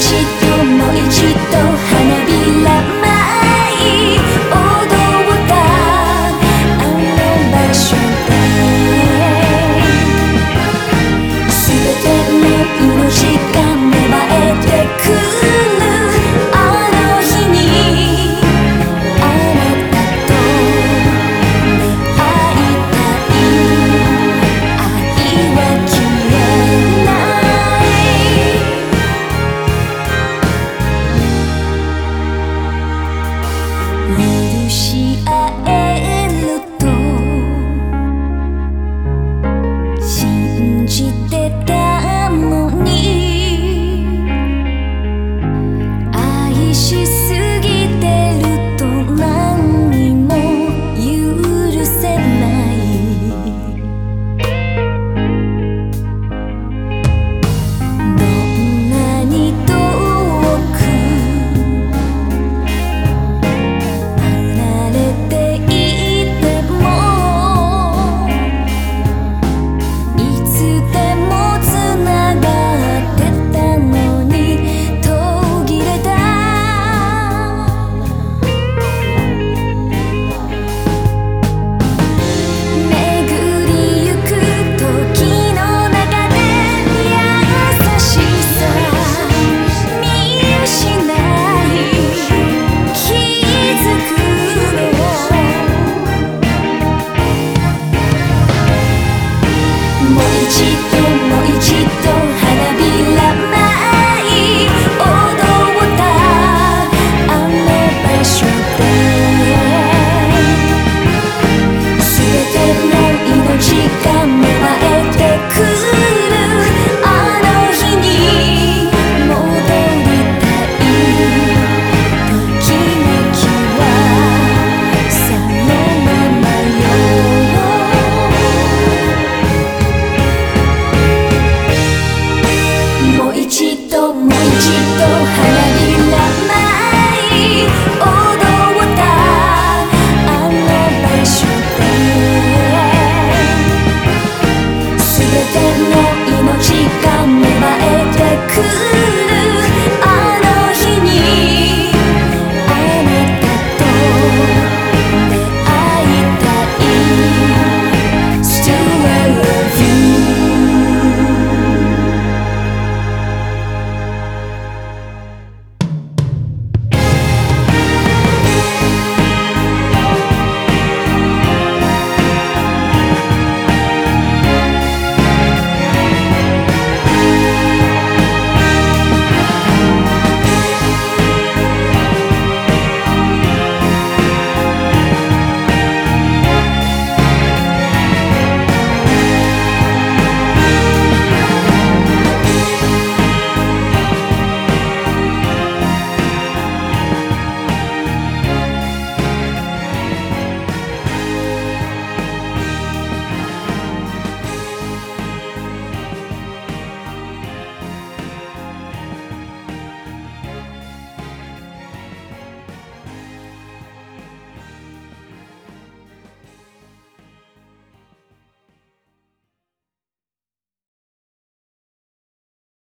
一度もう一度花びらも都还没。